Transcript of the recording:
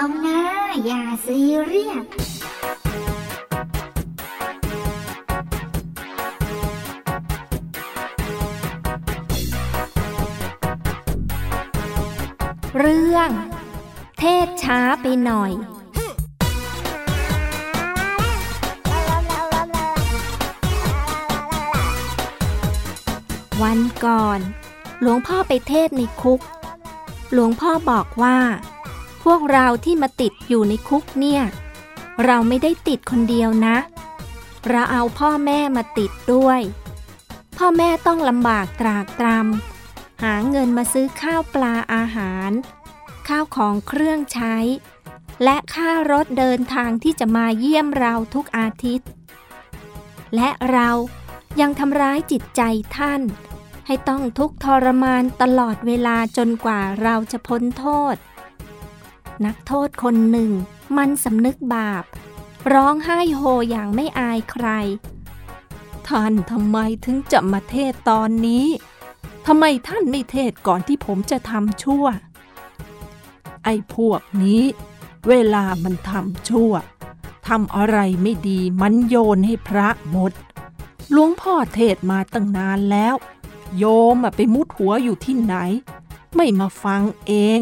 อย่าซีเรียสเรื่อง เทศช้าไปหน่อยวันก่อน หลวงพ่อไปเทศในคุก หลวงพ่อบอกว่า พวกเราที่มาติดอยู่ในคุกเนี่ย เราไม่ได้ติดคนเดียวนะ เราเอาพ่อแม่มาติดด้วย พ่อแม่ต้องลำบากตรากตรำหาเงินมาซื้อข้าวปลาอาหาร ข้าวของเครื่องใช้ และค่ารถเดินทางที่จะมาเยี่ยมเราทุกอาทิตย์ และเรายังทำร้ายจิตใจท่านให้ต้องทุกข์ทรมานตลอดเวลาจนกว่าเราจะพ้นโทษ นักโทษคนหนึ่ง มันสำนึกบาป ร้องไห้โฮอย่างไม่อายใคร ท่านทำไมถึงจะมาเทศตอนนี้ทำไมท่านไม่เทศก่อนที่ผมจะทำชั่ว ไอ้พวกนี้ เวลามันทำชั่วทำอะไรไม่ดีมันโยนให้พระหมดหลวงพ่อเทศมาตั้งนานแล้ว โยมอะไปมุดหัวอยู่ที่ไหน ไม่มาฟังเอง